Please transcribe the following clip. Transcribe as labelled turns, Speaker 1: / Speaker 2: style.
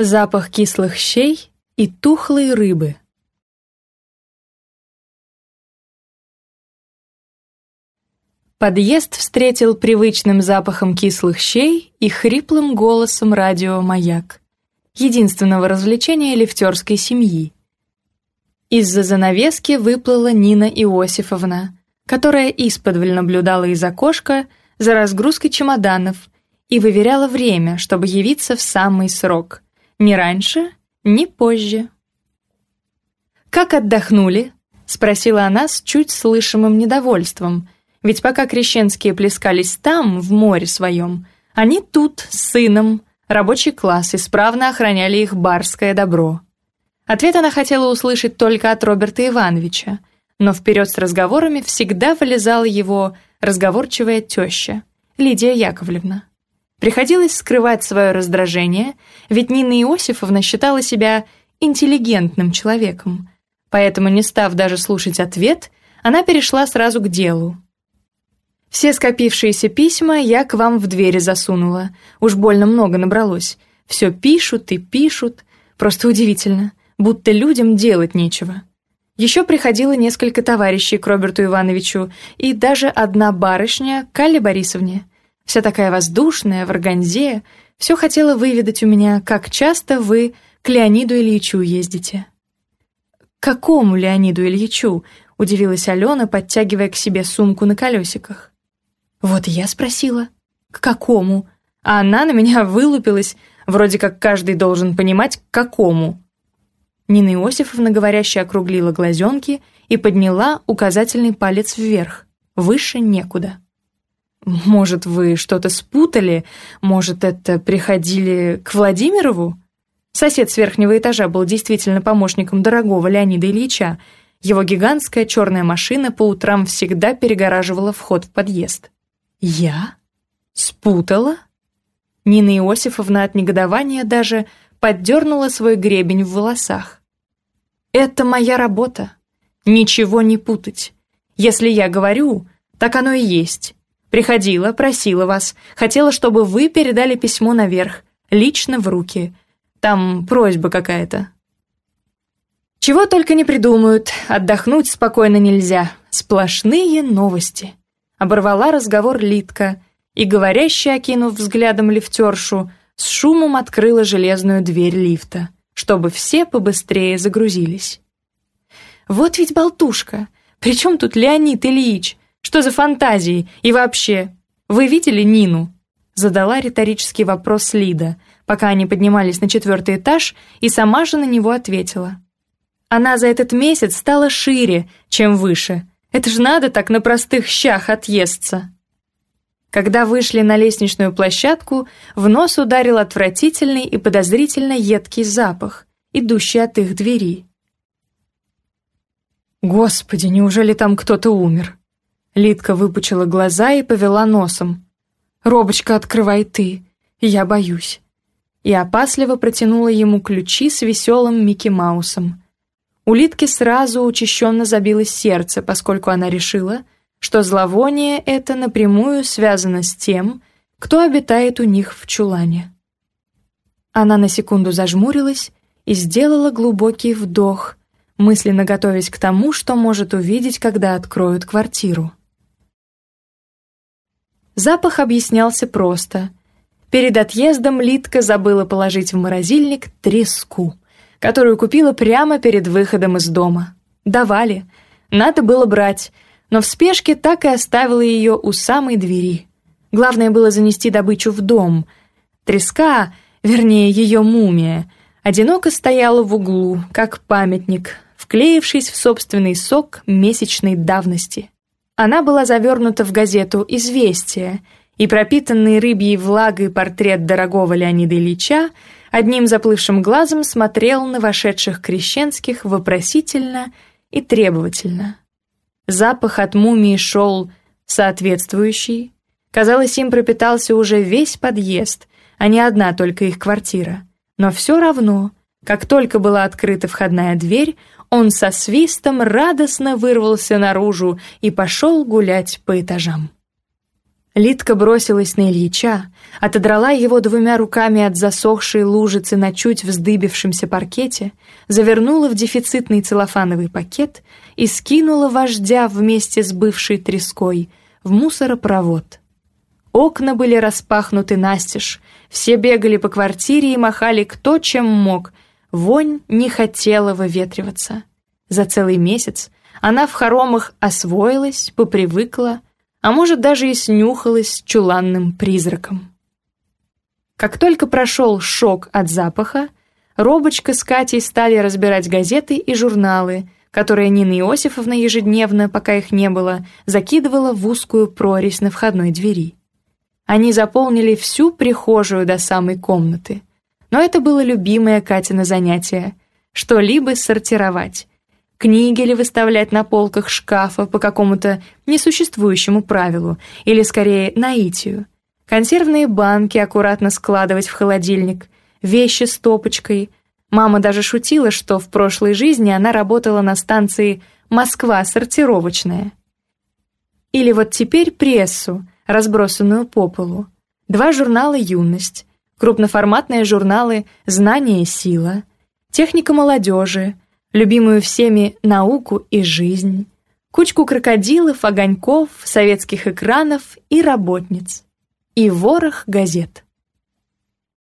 Speaker 1: запах кислых щей и тухлой рыбы. Подъезд встретил привычным запахом кислых щей и хриплым голосом радио «Маяк», единственного развлечения лифтерской семьи. Из-за занавески выплыла Нина Иосифовна, которая исподволь наблюдала из окошка за разгрузкой чемоданов и выверяла время, чтобы явиться в самый срок ни раньше, ни позже. «Как отдохнули?» — спросила она с чуть слышимым недовольством. Ведь пока крещенские плескались там, в море своем, они тут, с сыном, рабочий класс, исправно охраняли их барское добро. Ответ она хотела услышать только от Роберта Ивановича, но вперед с разговорами всегда вылезала его разговорчивая теща, Лидия Яковлевна. Приходилось скрывать свое раздражение, ведь Нина Иосифовна считала себя интеллигентным человеком. Поэтому, не став даже слушать ответ, она перешла сразу к делу. «Все скопившиеся письма я к вам в двери засунула. Уж больно много набралось. Все пишут и пишут. Просто удивительно. Будто людям делать нечего». Еще приходило несколько товарищей к Роберту Ивановичу и даже одна барышня к Борисовне – вся такая воздушная, в органзе, все хотела выведать у меня, как часто вы к Леониду Ильичу ездите». «К какому Леониду Ильичу?» — удивилась Алена, подтягивая к себе сумку на колесиках. «Вот я спросила, к какому?» А она на меня вылупилась, вроде как каждый должен понимать, к какому. Нина Иосифовна, говорящая, округлила глазенки и подняла указательный палец вверх. Выше некуда. Может, вы что-то спутали? Может, это приходили к Владимирову? Сосед с верхнего этажа был действительно помощником дорогого Леонида Ильича. Его гигантская черная машина по утрам всегда перегораживала вход в подъезд. «Я? Спутала?» Нина Иосифовна от негодования даже поддернула свой гребень в волосах. «Это моя работа. Ничего не путать. Если я говорю, так оно и есть. Приходила, просила вас, хотела, чтобы вы передали письмо наверх, лично в руки. Там просьба какая-то». «Чего только не придумают, отдохнуть спокойно нельзя. Сплошные новости». Оборвала разговор Литка и, говорящая, окинув взглядом лифтершу, с шумом открыла железную дверь лифта, чтобы все побыстрее загрузились. «Вот ведь болтушка! Причем тут Леонид Ильич?» Что за фантазии? И вообще, вы видели Нину?» Задала риторический вопрос Лида, пока они поднимались на четвертый этаж, и сама же на него ответила. «Она за этот месяц стала шире, чем выше. Это ж надо так на простых щах отъесться!» Когда вышли на лестничную площадку, в нос ударил отвратительный и подозрительно едкий запах, идущий от их двери. «Господи, неужели там кто-то умер?» Литка выпучила глаза и повела носом. «Робочка, открывай ты, я боюсь». И опасливо протянула ему ключи с веселым Микки Маусом. У Литки сразу учащенно забилось сердце, поскольку она решила, что зловоние это напрямую связано с тем, кто обитает у них в чулане. Она на секунду зажмурилась и сделала глубокий вдох, мысленно готовясь к тому, что может увидеть, когда откроют квартиру. Запах объяснялся просто. Перед отъездом Литка забыла положить в морозильник треску, которую купила прямо перед выходом из дома. Давали. Надо было брать, но в спешке так и оставила ее у самой двери. Главное было занести добычу в дом. Треска, вернее, ее мумия, одиноко стояла в углу, как памятник, вклеившись в собственный сок месячной давности. Она была завернута в газету «Известия», и пропитанный рыбьей влагой портрет дорогого Леонида Ильича одним заплывшим глазом смотрел на вошедших крещенских вопросительно и требовательно. Запах от мумии шел соответствующий. Казалось, им пропитался уже весь подъезд, а не одна только их квартира. Но все равно как только была открыта входная дверь, он со свистом радостно вырвался наружу и пошел гулять по этажам. Литка бросилась на Ильича, отодрала его двумя руками от засохшей лужицы на чуть вздыбившемся паркете, завернула в дефицитный целлофановый пакет и скинула вождя вместе с бывшей треской в мусоропровод. Окна были распахнуты настежь, все бегали по квартире и махали кто чем мог — Вонь не хотела выветриваться. За целый месяц она в хоромах освоилась, попривыкла, а может даже и снюхалась чуланным призраком. Как только прошел шок от запаха, Робочка с Катей стали разбирать газеты и журналы, которые Нина Иосифовна ежедневно, пока их не было, закидывала в узкую прорезь на входной двери. Они заполнили всю прихожую до самой комнаты но это было любимое Катина занятие. Что-либо сортировать. Книги ли выставлять на полках шкафа по какому-то несуществующему правилу, или скорее наитию. Консервные банки аккуратно складывать в холодильник, вещи с топочкой. Мама даже шутила, что в прошлой жизни она работала на станции «Москва сортировочная». Или вот теперь прессу, разбросанную по полу. Два журнала «Юность», крупноформатные журналы «Знание и сила», «Техника молодежи», любимую всеми «Науку и жизнь», кучку крокодилов, огоньков, советских экранов и работниц, и ворох газет.